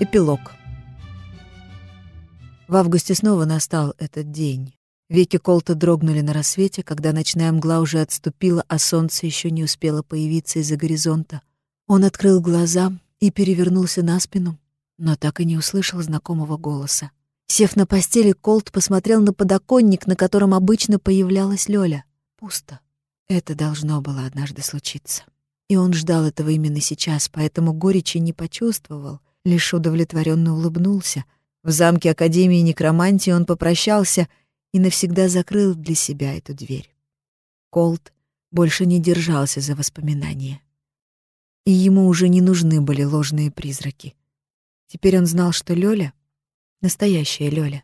Эпилог. В августе снова настал этот день. Веки Колта дрогнули на рассвете, когда ночная мгла уже отступила, а солнце еще не успело появиться из-за горизонта. Он открыл глаза и перевернулся на спину, но так и не услышал знакомого голоса. Сев на постели, Колт посмотрел на подоконник, на котором обычно появлялась Лёля. Пусто. Это должно было однажды случиться. И он ждал этого именно сейчас, поэтому горечи не почувствовал, лишь удовлетворенно улыбнулся. В замке Академии Некромантии он попрощался и навсегда закрыл для себя эту дверь. Колт больше не держался за воспоминания. И ему уже не нужны были ложные призраки. Теперь он знал, что Лёля — настоящая Лёля.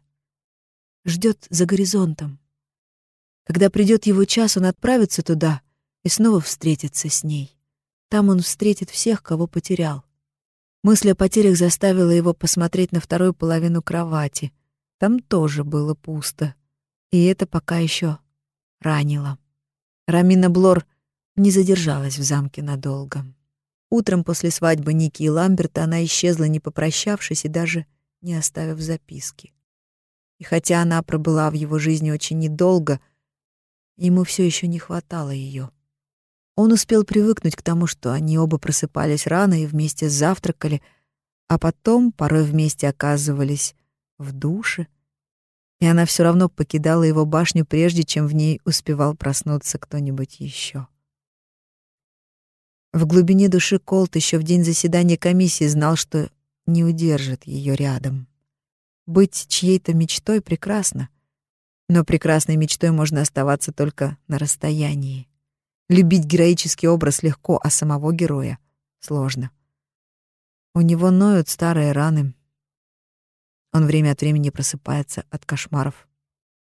Ждет за горизонтом. Когда придет его час, он отправится туда и снова встретится с ней. Там он встретит всех, кого потерял. Мысль о потерях заставила его посмотреть на вторую половину кровати. Там тоже было пусто. И это пока еще ранило. Рамина Блор не задержалась в замке надолго. Утром после свадьбы Ники и Ламберта она исчезла, не попрощавшись и даже не оставив записки. И хотя она пробыла в его жизни очень недолго, ему все еще не хватало ее. Он успел привыкнуть к тому, что они оба просыпались рано и вместе завтракали, а потом порой вместе оказывались в душе, и она все равно покидала его башню, прежде чем в ней успевал проснуться кто-нибудь еще. В глубине души Колт еще в день заседания комиссии знал, что не удержит ее рядом. Быть чьей-то мечтой прекрасно, но прекрасной мечтой можно оставаться только на расстоянии. Любить героический образ легко, а самого героя сложно. У него ноют старые раны. Он время от времени просыпается от кошмаров.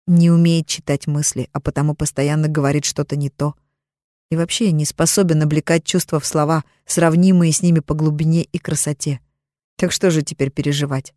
Не умеет читать мысли, а потому постоянно говорит что-то не то. И вообще не способен облекать чувства в слова, сравнимые с ними по глубине и красоте. Так что же теперь переживать?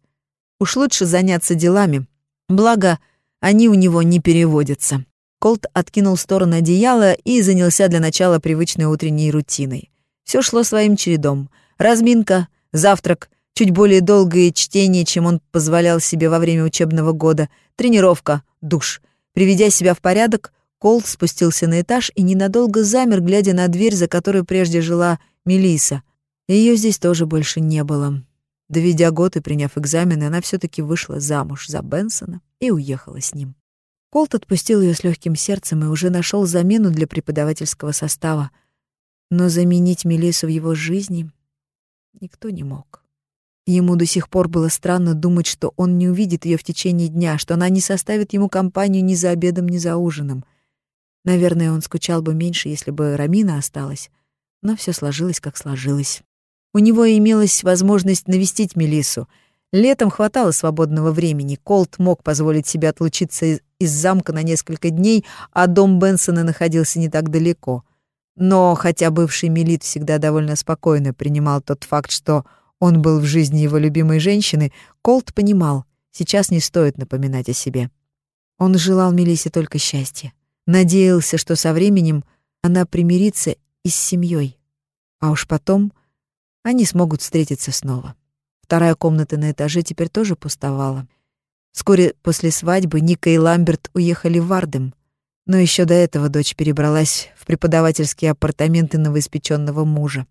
Уж лучше заняться делами. Благо, они у него не переводятся. Колт откинул в сторону одеяла и занялся для начала привычной утренней рутиной. Все шло своим чередом. Разминка, завтрак, чуть более долгое чтение, чем он позволял себе во время учебного года, тренировка, душ. Приведя себя в порядок, Колт спустился на этаж и ненадолго замер, глядя на дверь, за которой прежде жила Мелиса. Ее здесь тоже больше не было. Доведя год и приняв экзамены, она все таки вышла замуж за Бенсона и уехала с ним. Колт отпустил ее с легким сердцем и уже нашел замену для преподавательского состава. Но заменить Мелису в его жизни никто не мог. Ему до сих пор было странно думать, что он не увидит ее в течение дня, что она не составит ему компанию ни за обедом, ни за ужином. Наверное, он скучал бы меньше, если бы Рамина осталась, но все сложилось, как сложилось. У него имелась возможность навестить Мелису — Летом хватало свободного времени. Колт мог позволить себе отлучиться из, из замка на несколько дней, а дом Бенсона находился не так далеко. Но хотя бывший Мелит всегда довольно спокойно принимал тот факт, что он был в жизни его любимой женщины, Колт понимал, сейчас не стоит напоминать о себе. Он желал Мелисе только счастья. Надеялся, что со временем она примирится и с семьей, а уж потом они смогут встретиться снова. Вторая комната на этаже теперь тоже пустовала. Вскоре после свадьбы Ника и Ламберт уехали в Ардем, но еще до этого дочь перебралась в преподавательские апартаменты новоиспеченного мужа.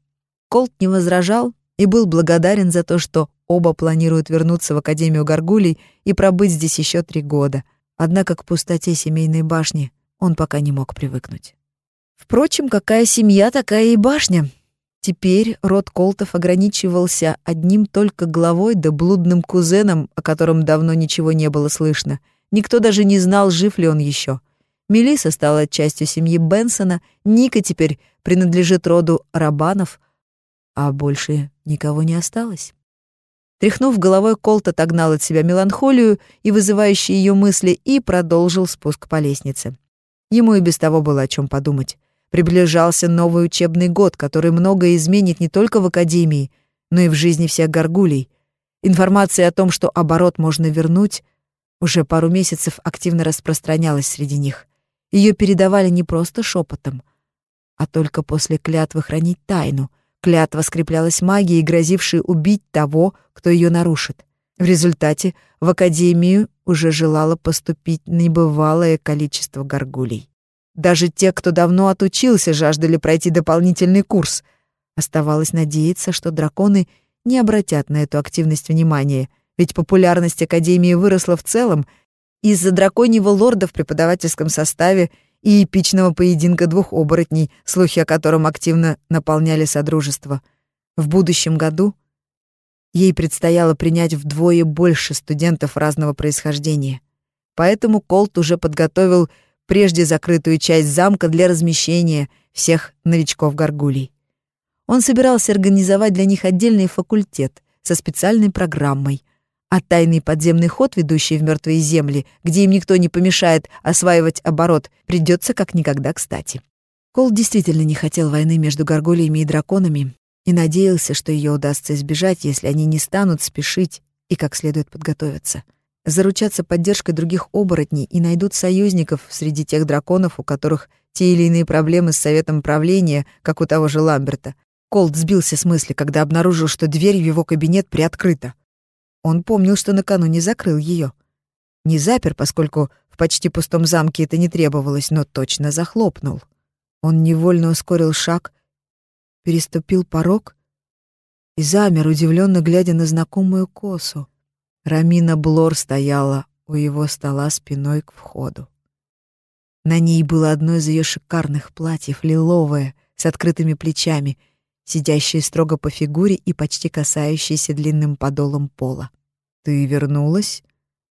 Колт не возражал и был благодарен за то, что оба планируют вернуться в Академию Гаргулей и пробыть здесь еще три года. Однако к пустоте семейной башни он пока не мог привыкнуть. Впрочем, какая семья, такая и башня. Теперь род Колтов ограничивался одним только главой да блудным кузеном, о котором давно ничего не было слышно. Никто даже не знал, жив ли он еще. Мелиса стала частью семьи Бенсона, Ника теперь принадлежит роду Рабанов, а больше никого не осталось. Тряхнув головой, Колт отогнал от себя меланхолию и вызывающие ее мысли и продолжил спуск по лестнице. Ему и без того было о чем подумать. Приближался новый учебный год, который многое изменит не только в Академии, но и в жизни всех горгулей. Информация о том, что оборот можно вернуть, уже пару месяцев активно распространялась среди них. Ее передавали не просто шепотом, а только после клятвы хранить тайну, Клятва скреплялась магией, грозившей убить того, кто ее нарушит. В результате в Академию уже желало поступить небывалое количество горгулей. Даже те, кто давно отучился, жаждали пройти дополнительный курс. Оставалось надеяться, что драконы не обратят на эту активность внимания, ведь популярность Академии выросла в целом из-за драконьего лорда в преподавательском составе и эпичного поединка двух оборотней, слухи о котором активно наполняли Содружество. В будущем году Ей предстояло принять вдвое больше студентов разного происхождения. Поэтому Колт уже подготовил прежде закрытую часть замка для размещения всех новичков-горгулей. Он собирался организовать для них отдельный факультет со специальной программой, а тайный подземный ход, ведущий в мертвые земли, где им никто не помешает осваивать оборот, придется как никогда кстати. Колт действительно не хотел войны между горгулиями и драконами, и надеялся, что ее удастся избежать, если они не станут спешить и как следует подготовиться. Заручаться поддержкой других оборотней и найдут союзников среди тех драконов, у которых те или иные проблемы с советом правления, как у того же Ламберта. Колт сбился с мысли, когда обнаружил, что дверь в его кабинет приоткрыта. Он помнил, что накануне закрыл ее. Не запер, поскольку в почти пустом замке это не требовалось, но точно захлопнул. Он невольно ускорил шаг переступил порог и замер, удивленно глядя на знакомую косу. Рамина Блор стояла у его стола спиной к входу. На ней было одно из ее шикарных платьев, лиловое, с открытыми плечами, сидящее строго по фигуре и почти касающееся длинным подолом пола. «Ты вернулась?»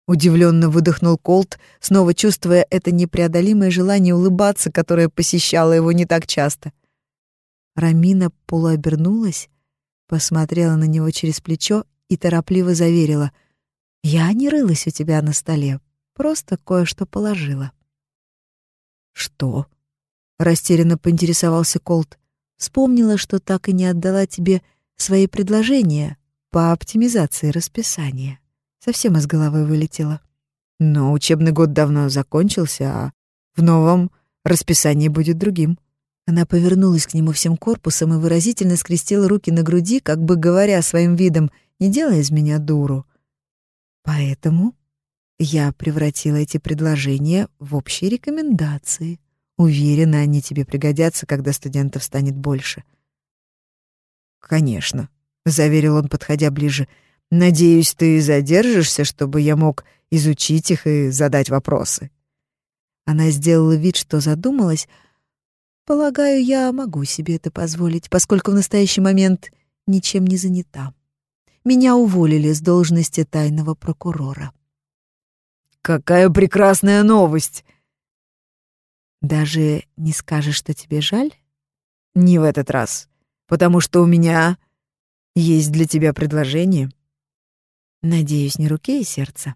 Удивленно выдохнул Колт, снова чувствуя это непреодолимое желание улыбаться, которое посещало его не так часто — Рамина полуобернулась, посмотрела на него через плечо и торопливо заверила. «Я не рылась у тебя на столе, просто кое-что положила». «Что?» — растерянно поинтересовался Колт. «Вспомнила, что так и не отдала тебе свои предложения по оптимизации расписания. Совсем из головы вылетела. Но учебный год давно закончился, а в новом расписании будет другим». Она повернулась к нему всем корпусом и выразительно скрестила руки на груди, как бы говоря своим видом «Не делай из меня дуру». Поэтому я превратила эти предложения в общие рекомендации. Уверена, они тебе пригодятся, когда студентов станет больше. «Конечно», — заверил он, подходя ближе. «Надеюсь, ты задержишься, чтобы я мог изучить их и задать вопросы». Она сделала вид, что задумалась, Полагаю, я могу себе это позволить, поскольку в настоящий момент ничем не занята. Меня уволили с должности тайного прокурора. Какая прекрасная новость! Даже не скажешь, что тебе жаль? Не в этот раз, потому что у меня есть для тебя предложение. Надеюсь, не руке и сердце.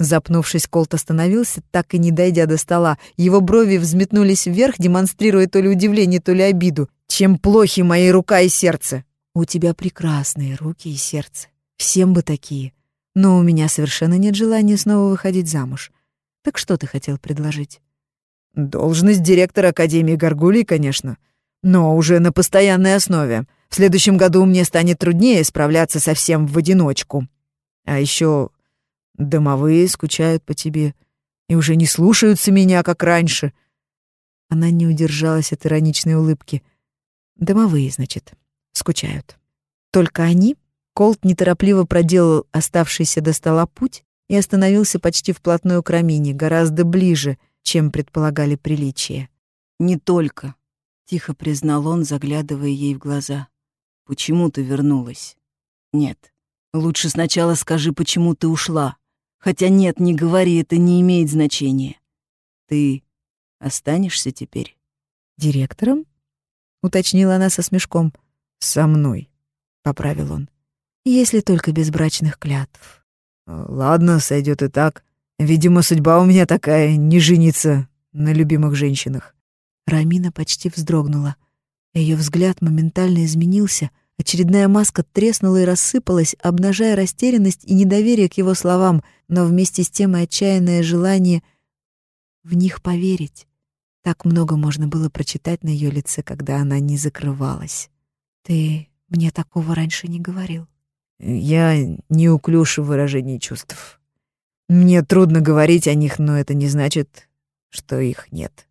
Запнувшись, Колт остановился, так и не дойдя до стола. Его брови взметнулись вверх, демонстрируя то ли удивление, то ли обиду. «Чем плохи мои рука и сердце?» «У тебя прекрасные руки и сердце. Всем бы такие. Но у меня совершенно нет желания снова выходить замуж. Так что ты хотел предложить?» «Должность директора Академии Гаргулий, конечно. Но уже на постоянной основе. В следующем году мне станет труднее справляться совсем в одиночку. А еще Домовые скучают по тебе и уже не слушаются меня, как раньше. Она не удержалась от ироничной улыбки. Домовые, значит, скучают. Только они? Колт неторопливо проделал оставшийся до стола путь и остановился почти вплотную к Рамине, гораздо ближе, чем предполагали приличия. «Не только», — тихо признал он, заглядывая ей в глаза. «Почему ты вернулась?» «Нет. Лучше сначала скажи, почему ты ушла. Хотя нет, не говори, это не имеет значения. Ты останешься теперь? Директором? Уточнила она со смешком. Со мной, поправил он. Если только без брачных клятв. Ладно, сойдет и так. Видимо, судьба у меня такая, не жениться на любимых женщинах. Рамина почти вздрогнула. Ее взгляд моментально изменился — Очередная маска треснула и рассыпалась, обнажая растерянность и недоверие к его словам, но вместе с тем и отчаянное желание в них поверить. Так много можно было прочитать на ее лице, когда она не закрывалась. Ты мне такого раньше не говорил. Я неуклюж в выражении чувств. Мне трудно говорить о них, но это не значит, что их нет.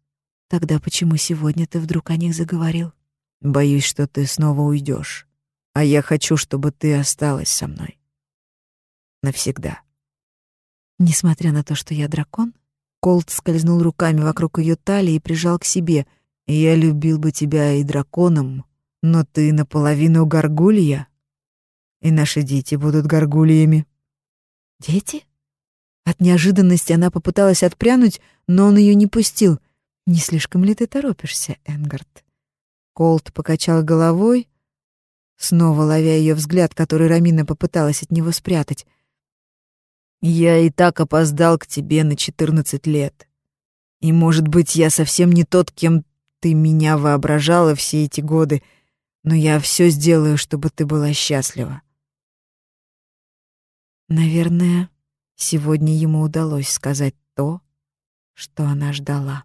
Тогда почему сегодня ты вдруг о них заговорил? Боюсь, что ты снова уйдешь, а я хочу, чтобы ты осталась со мной. Навсегда. Несмотря на то, что я дракон, Колт скользнул руками вокруг ее талии и прижал к себе. Я любил бы тебя и драконом, но ты наполовину горгулья, и наши дети будут горгульями. Дети? От неожиданности она попыталась отпрянуть, но он ее не пустил. Не слишком ли ты торопишься, Энгард? Колт покачал головой, снова ловя ее взгляд, который Рамина попыталась от него спрятать. «Я и так опоздал к тебе на четырнадцать лет. И, может быть, я совсем не тот, кем ты меня воображала все эти годы, но я все сделаю, чтобы ты была счастлива». Наверное, сегодня ему удалось сказать то, что она ждала.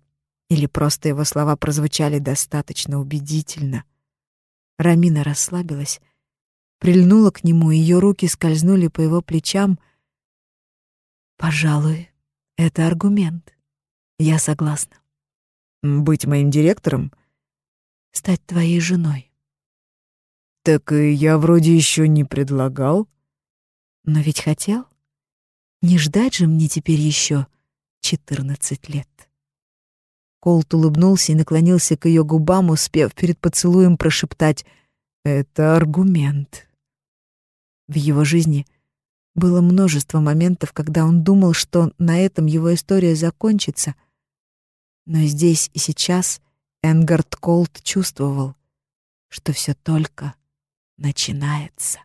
Или просто его слова прозвучали достаточно убедительно. Рамина расслабилась, прильнула к нему, ее руки скользнули по его плечам. «Пожалуй, это аргумент. Я согласна». «Быть моим директором?» «Стать твоей женой». «Так и я вроде еще не предлагал». «Но ведь хотел. Не ждать же мне теперь еще четырнадцать лет». Колт улыбнулся и наклонился к ее губам, успев перед поцелуем прошептать «Это аргумент». В его жизни было множество моментов, когда он думал, что на этом его история закончится. Но здесь и сейчас Энгард Колт чувствовал, что все только начинается.